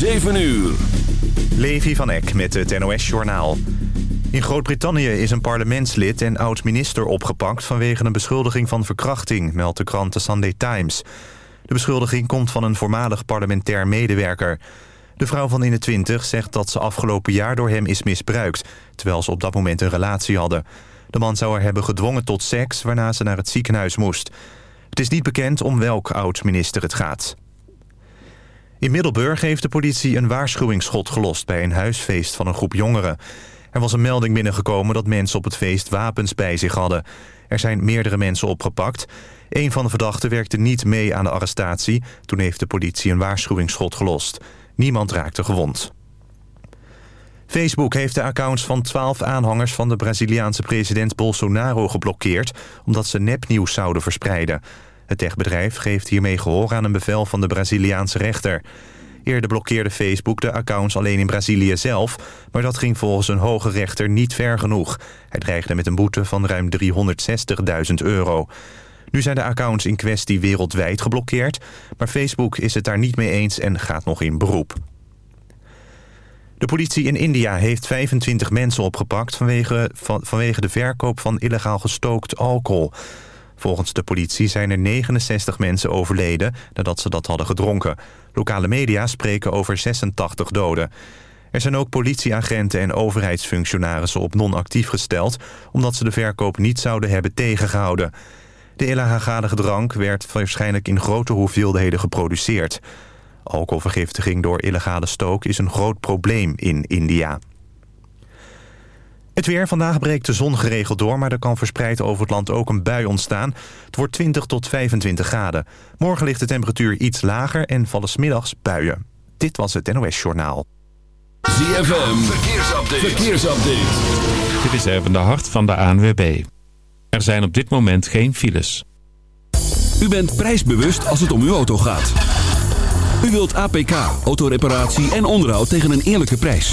7 uur. Levi van Eck met het NOS-journaal. In Groot-Brittannië is een parlementslid en oud-minister opgepakt... vanwege een beschuldiging van verkrachting, meldt de krant The Sunday Times. De beschuldiging komt van een voormalig parlementair medewerker. De vrouw van in de 20 zegt dat ze afgelopen jaar door hem is misbruikt... terwijl ze op dat moment een relatie hadden. De man zou haar hebben gedwongen tot seks, waarna ze naar het ziekenhuis moest. Het is niet bekend om welk oud-minister het gaat. In Middelburg heeft de politie een waarschuwingsschot gelost... bij een huisfeest van een groep jongeren. Er was een melding binnengekomen dat mensen op het feest wapens bij zich hadden. Er zijn meerdere mensen opgepakt. Een van de verdachten werkte niet mee aan de arrestatie. Toen heeft de politie een waarschuwingsschot gelost. Niemand raakte gewond. Facebook heeft de accounts van 12 aanhangers van de Braziliaanse president Bolsonaro geblokkeerd... omdat ze nepnieuws zouden verspreiden. Het techbedrijf geeft hiermee gehoor aan een bevel van de Braziliaanse rechter. Eerder blokkeerde Facebook de accounts alleen in Brazilië zelf... maar dat ging volgens een hoge rechter niet ver genoeg. Hij dreigde met een boete van ruim 360.000 euro. Nu zijn de accounts in kwestie wereldwijd geblokkeerd... maar Facebook is het daar niet mee eens en gaat nog in beroep. De politie in India heeft 25 mensen opgepakt... vanwege, van, vanwege de verkoop van illegaal gestookt alcohol... Volgens de politie zijn er 69 mensen overleden nadat ze dat hadden gedronken. Lokale media spreken over 86 doden. Er zijn ook politieagenten en overheidsfunctionarissen op non-actief gesteld... omdat ze de verkoop niet zouden hebben tegengehouden. De illegale drank werd waarschijnlijk in grote hoeveelheden geproduceerd. Alcoholvergiftiging door illegale stook is een groot probleem in India. Het weer. Vandaag breekt de zon geregeld door... maar er kan verspreid over het land ook een bui ontstaan. Het wordt 20 tot 25 graden. Morgen ligt de temperatuur iets lager en vallen smiddags buien. Dit was het NOS Journaal. ZFM. Verkeersupdate. Verkeersupdate. Dit is even de hart van de ANWB. Er zijn op dit moment geen files. U bent prijsbewust als het om uw auto gaat. U wilt APK, autoreparatie en onderhoud tegen een eerlijke prijs.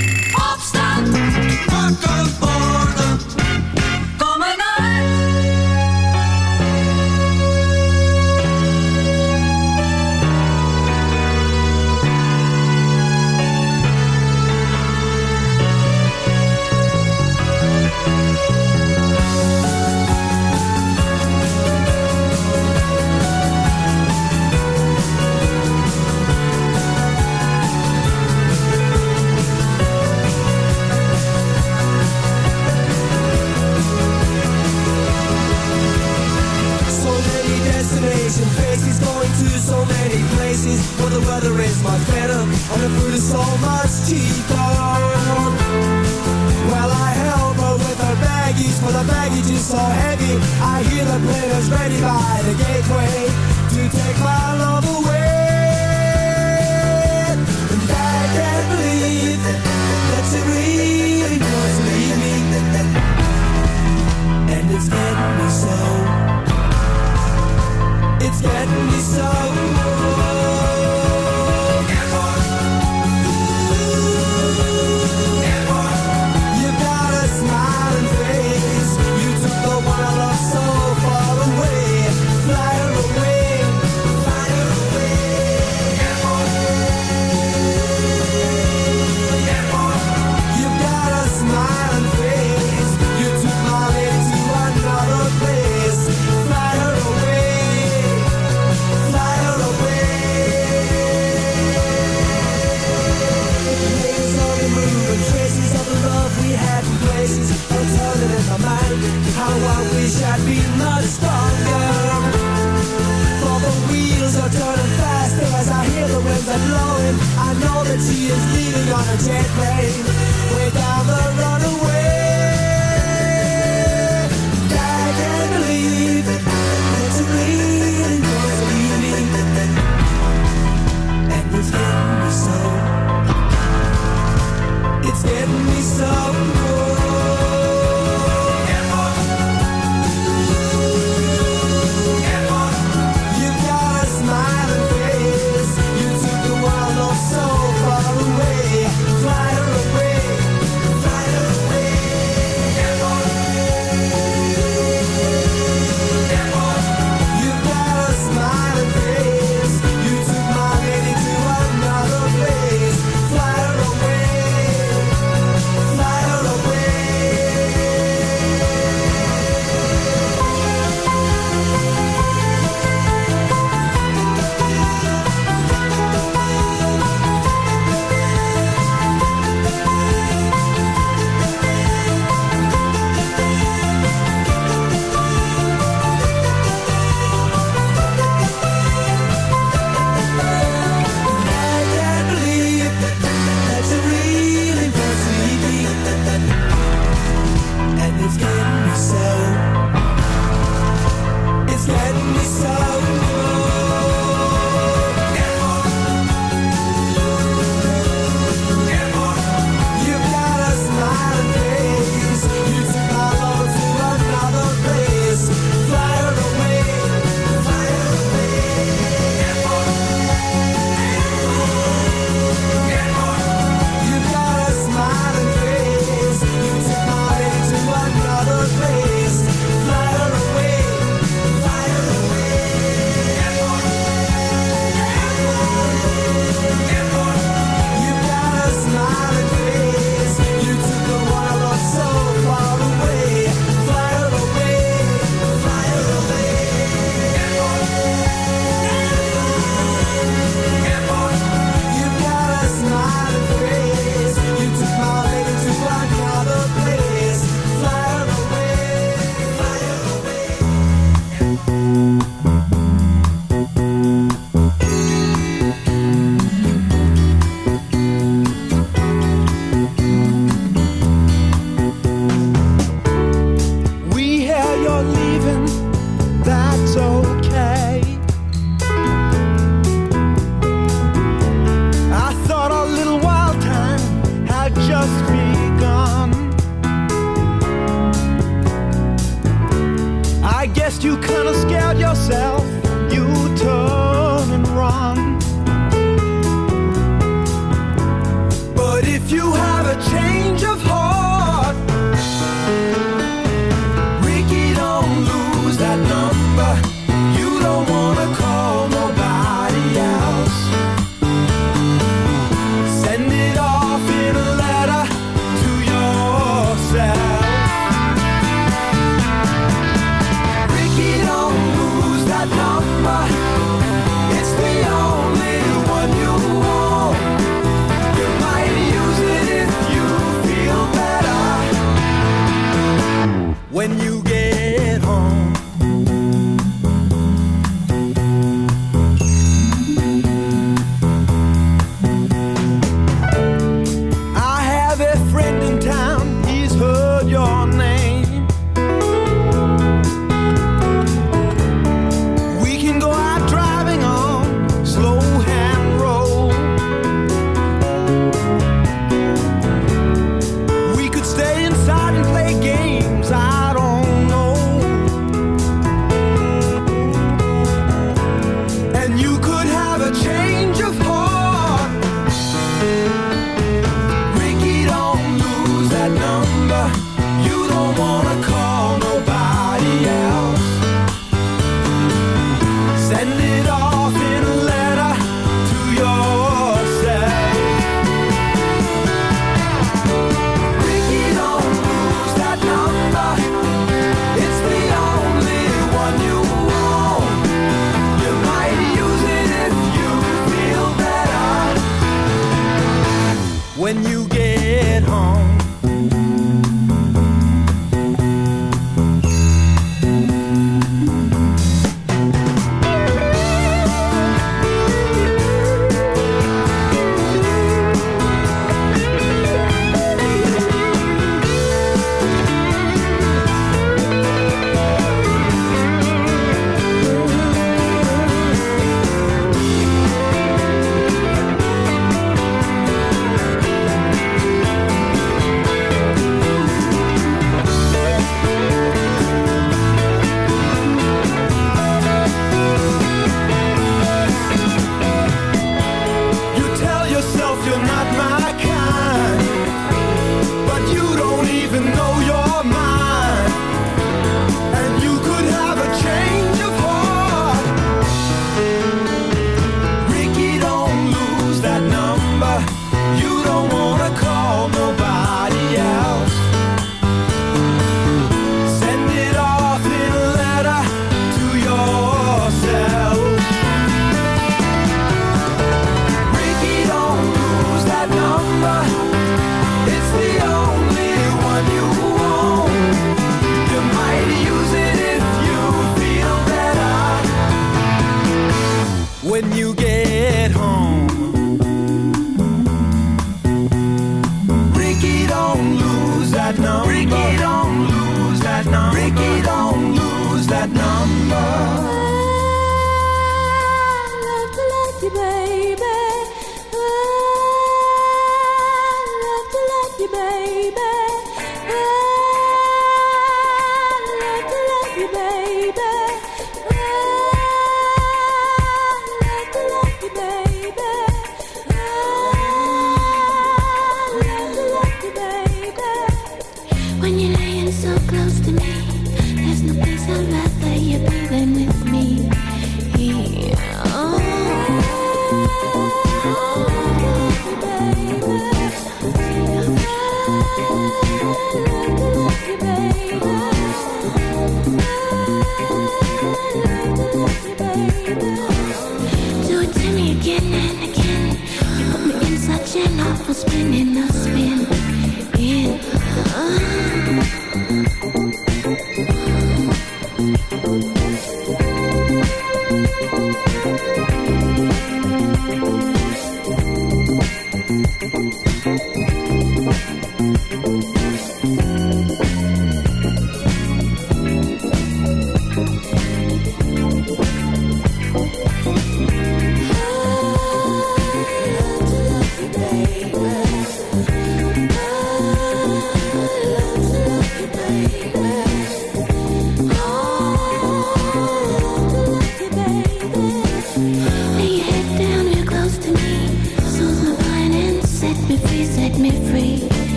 on a jet plane,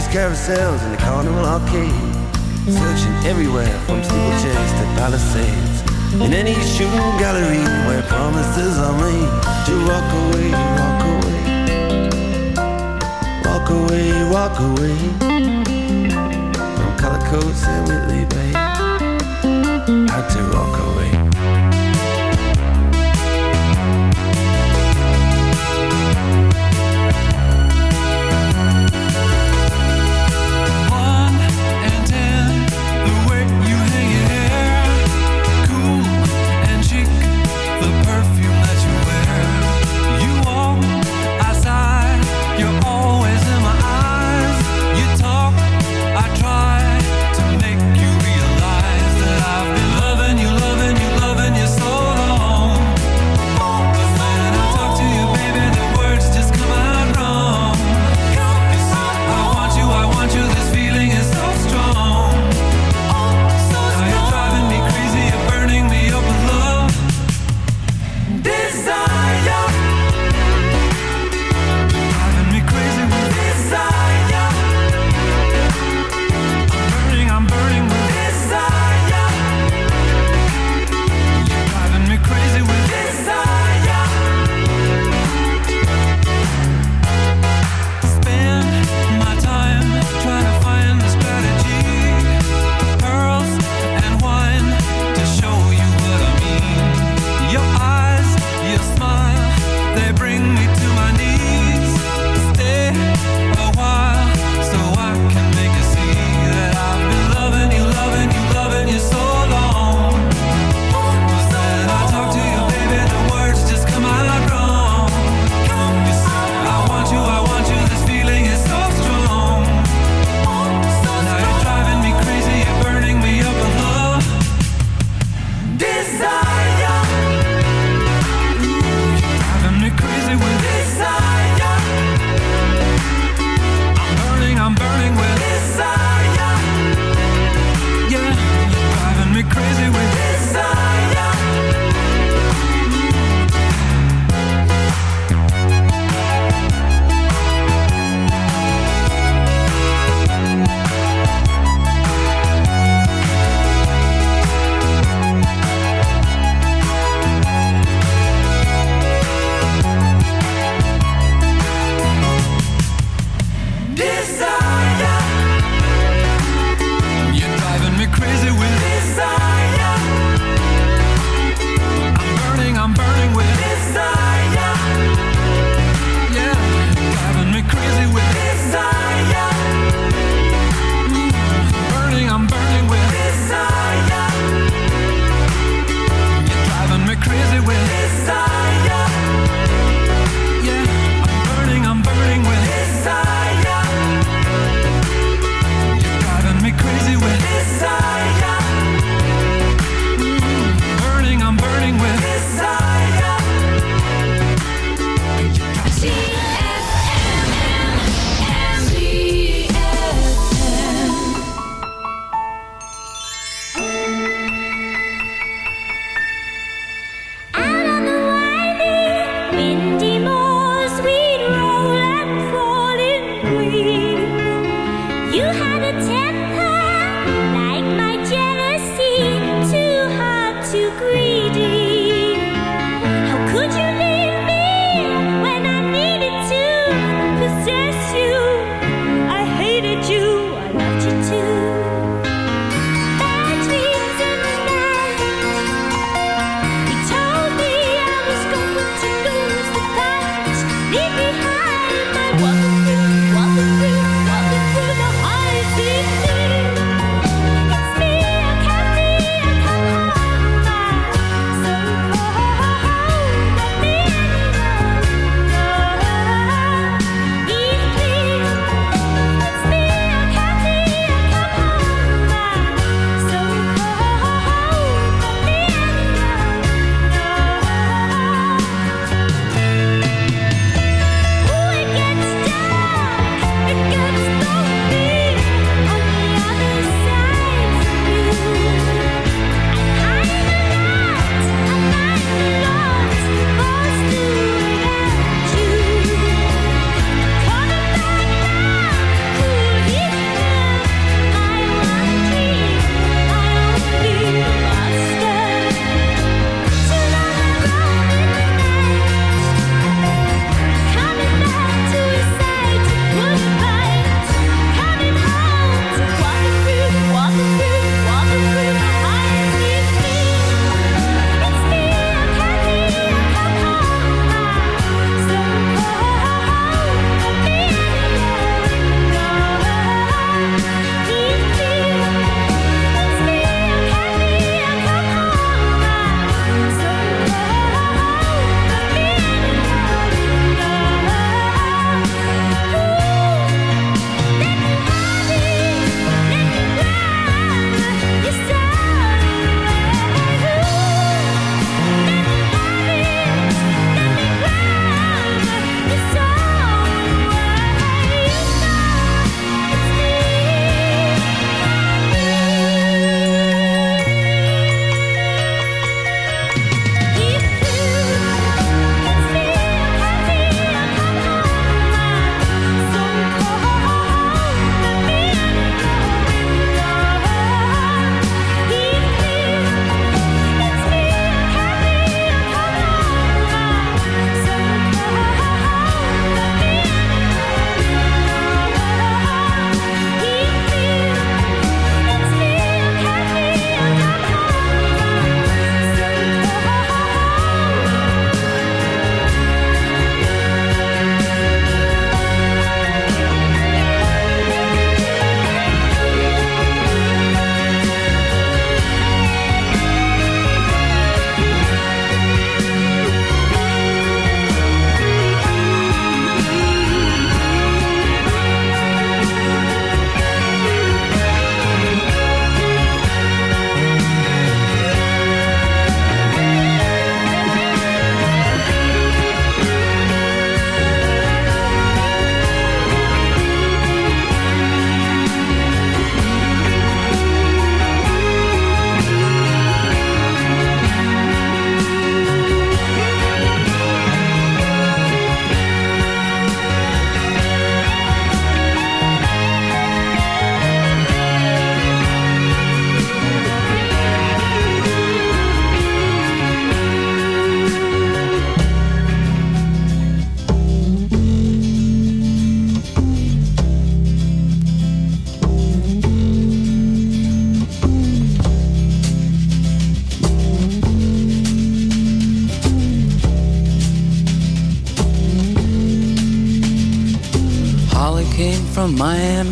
these carousels in the carnival arcade, searching everywhere from steeplechase to palisades. In any shooting gallery where promises are made to walk away, walk away, walk away, walk away from color coats and Whitley Bay.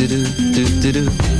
do do do do do